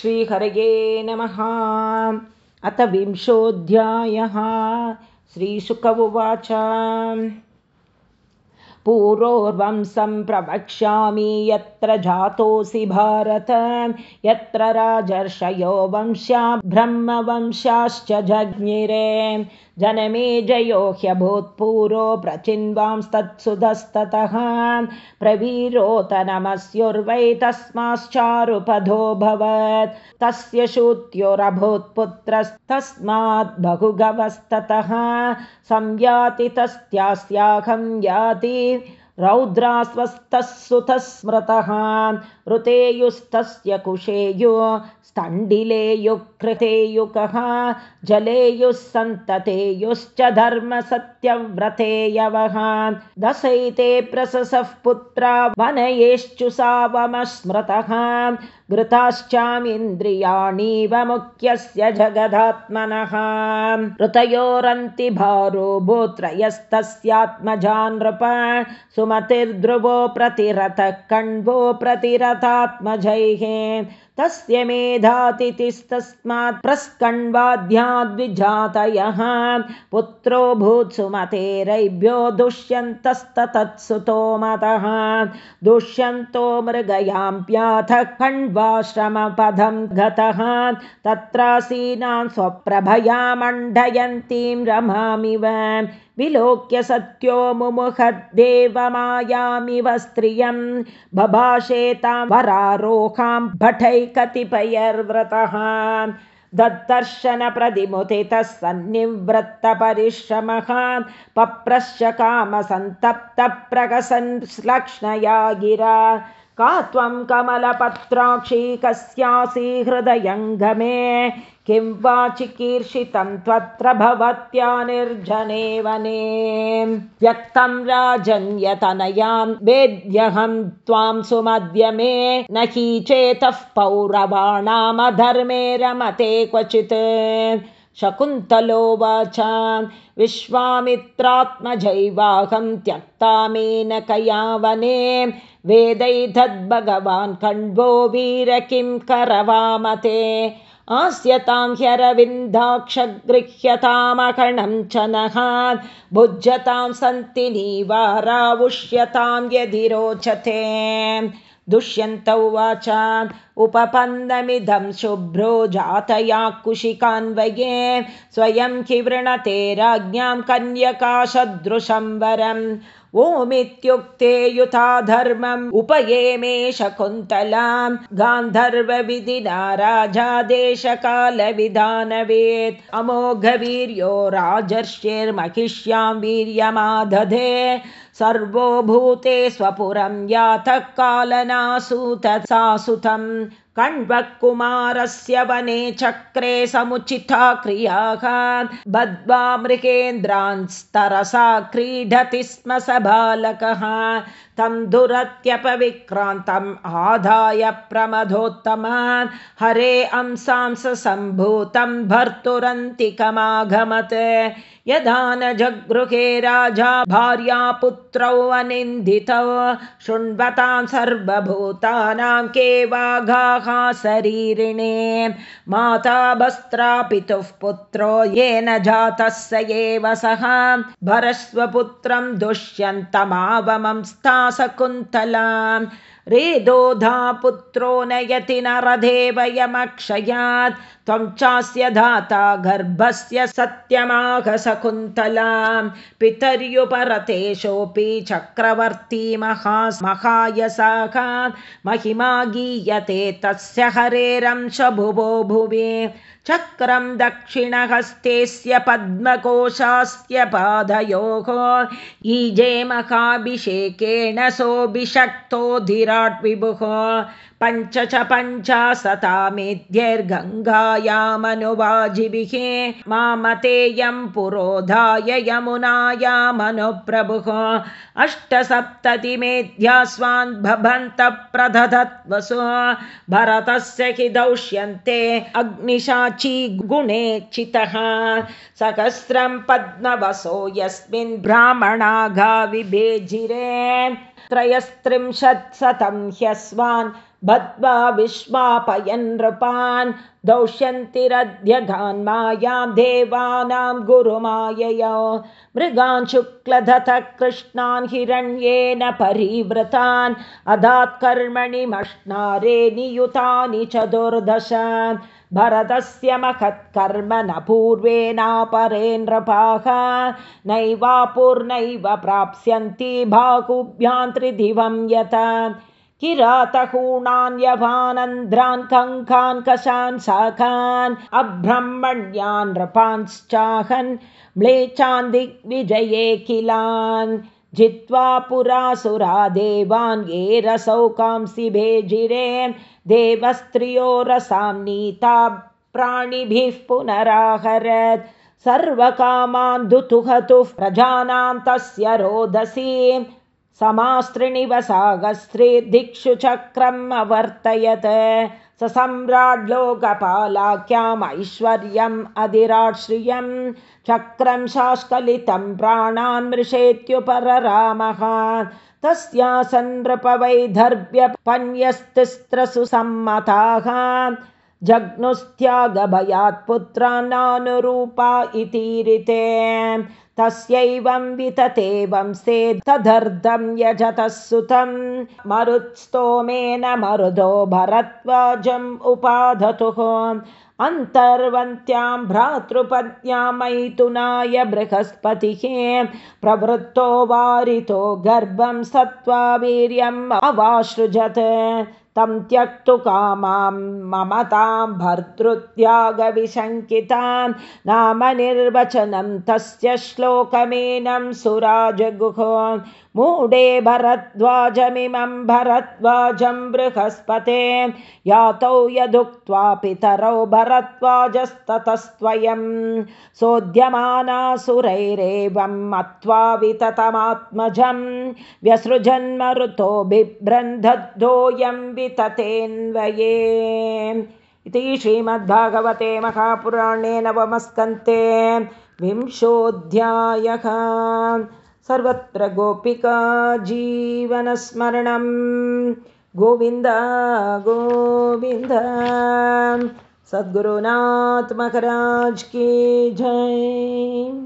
श्रीहरये नमः। अथ विंशोऽध्यायः। श्रीशुक उवाच। पूर्वंसं प्रवक्ष्यामि यत्र जातोऽसि भारत यत्र राजर्षयो वंश्या ब्रह्मवंशाश्च जज्ञिरे जनमे जयो ह्यभूत्पूरो प्रचिन्वांस्तत्सुधस्ततः प्रवीरोतनमस्युर्वै तस्माश्चारुपधोऽभवत् तस्य शूत्योरभूत्पुत्रस्तस्मात् बहुगवस्ततः। संयाति तस्यास्याहं याति रौद्रास्वस्तः सुतः स्मृतः ऋतेयुस्तस्य कुशेयु स्तण्डिलेयुकृतेयुकः जलेयुः सन्ततेयुश्च धर्मसत्यव्रतेयवः दशैते प्रससः पुत्रा वनयेश्चुसावमस्मृतः घृताश्चामिन्द्रियाणीव मुख्यस्य जगदात्मनः। ऋतयोरन्ति भारो भूत्रयस्तस्यात्मजा नृप सुमतिर्ध्रुवो प्रतिरथः कण्वो प्रतिरथात्मजैः तस्य मेधातिथिस्तस्मात् प्रस्कण्वाद्याद्विजातयः पुत्रो भूत्सुमतेरैभ्यो दुष्यन्तस्ततत्सुतो मतः। दुष्यन्तो मृगयाम्प्याथ कण्वाश्रमपदं गतः। तत्रासीनां स्वप्रभया मण्डयन्तीं रमामिव विलोक्य सत्यो मुमुहद्देवमायामिव स्त्रियं बभाषेतां वरारोहां भटै कतिपयर्व्रतः दत्तर्शनप्रतिमुदितः सन्निवृत्तपरिश्रमः। पप्रश्च कामसन्तप्तप्रकसन् श्लक्ष्णया गिरा का त्वं कमलपत्राक्षी कस्यासि हृदयङ्गमे किं वा चिकीर्षितं त्वत्र भवत्या निर्जने वने व्यक्तं राजन्यतनयां वेद्यहं त्वां सुमद्य मे न हि चेतः पौरवाणामधर्मे रमते क्वचित् शकुन्तलोवाच विश्वामित्रात्मजैवाहं त्यक्तामेन कया वने खण्डो वीर किं करवामते आस्यतां ह्यरविन्दाक्षगृह्यतामकणं च नः भुज्यतां सन्ति निवारावुष्यतां यदि रोचते। दुष्यन्त उवाच उपपन्दमिदं शुभ्रो जातया कुशिकान्वये स्वयं हि वृणते राज्ञां कन्यकाशदृशं वरम्। ओमित्युक्ते युथा धर्मम् उपयेमे शकुन्तलां। गान्धर्वविधिना राजा देशकालविधानवेत्। अमोघवीर्यो राजर्षिर्महिष्यां वीर्यमादधे। सर्वो भूते स्वपुरं यातः कालनासूत सासुतम् कण्वकुमारस्य वने चक्रे समुचिता क्रियाः। बद्ध्वा मृगेन्द्रांस्तरसा क्रीडति स्म स बालकः तं दुरत्यपविक्रान्तम् आदाय प्रमदोत्तमान् हरे अंसांसम्भूतं भर्तुरन्तिकमागमत् यदा न जगृहे राजा भार्या पुत्रौ अनिन्दितौ शृण्वतां सर्वभूतानां के वाघाः शरीरिणे माता भस्त्रापितुः पुत्रो येन जातः स एव सः भरस्वपुत्रं दुष्यन्तमावमं स्था शकुन्तलाम् रेदोधा पुत्रो नयति नरदेवयमक्षयात्। त्वं चास्य धाता गर्भस्य सत्यमाघशकुन्तलां पितर्युपरतेषोऽपि चक्रवर्ती महायसाः महिमा गीयते तस्य हरेरंश भुवो भुवि। चक्रं दक्षिणहस्तेस्य पद्मकोशास्य पादयोः। ईजे महाभिषेकेण सोऽभिषक्तोऽधिराट् विभुः पञ्च च पञ्चाशतामेध्यैर्गङ्गायामनुवाजिभिः मामतेयं पुरोधाय यमुनायामनुप्रभुः अष्टसप्ततिमेध्यास्वान् भवन्तः प्रदधत्वसु भरतस्य हि दौष्यन्ते अग्निशाची गुणे चितः सहस्रं पद्मवसो यस्मिन् ब्राह्मणाघा विभेजिरे त्रयस्त्रिंशत्शतं ह्यस्वान् बद्ध्वा विश्वापयन् नृपान् दौष्यन्तिरध्यघान्मायां देवानां गुरुमाययो। मृगान् शुक्लधतः कृष्णान् हिरण्येन परिवृतान् अधात्कर्मणि मश्नारे नियुतानि चतुर्दश भरतस्य महत्कर्म न पूर्वेणापरे नृपाः नैवापूर्णैव प्राप्स्यन्ति बाहुभ्यान्त्रिदिवं यत। किरातहूणान् यवानन्द्रान् कङ्कान् कशान् शाखान् अब्रह्मण्यान् नृपांश्चाहन् म्लेच्छान् दिग्विजये किलान् जित्वा पुरासुरा देवान् ये रसौकांसि भेजिरे देवस्त्रियो रसां नीता प्राणिभिः पुनराहरत्। सर्वकामान् दुतुहतुः प्रजानां तस्य रोदसी। समास्त्रिनिवसागस्त्रे दिक्षु चक्रम् अवर्तयत् स सम्राड्लोकपालाख्याम् ऐश्वर्यम् अधिराट् श्रियं चक्रं शास्कलितं प्राणान् मृषेत्युपररामः। तस्यासन्नृपवैधर्भ्यपन्यस्तिस्रसु सम्मताः जग्नुस्त्यागभयात् पुत्रान्नानुरूपा इतीरिते तस्यैवं वितते वंसे तदर्धं यजतः सुतं। मरुत्स्तोमेन मरुदो भरद्वाजम् उपाधतुः। अन्तर्वन्त्यां भ्रातृपत्न्या मैथुनाय बृहस्पतिः। प्रवृत्तो वारितो गर्भं सत्त्वा वीर्यम् अवासृजत् तं त्यक्तु कामां ममतां भर्तृत्यागविशङ्कितां नाम निर्वचनं तस्य श्लोकमेनं सुराजगुः मूढे भरद्वाजमिमं भरद्वाजं बृहस्पते। यातौ यदुक्त्वा पितरौ भरद्वाजस्ततस्त्वयं। सोद्यमानासुरैरेवं मत्वा विततमात्मजं। व्यसृजन्मरुतो बिभ्रन्धोऽयं विततेऽन्वये इति श्रीमद्भागवते महापुराणे नवमस्कन्ते विंशोऽध्यायः। सर्वत्र गोपिका जीवनस्मरणं। गोविन्द गोविन्द। सद्गुरुनाथ की जय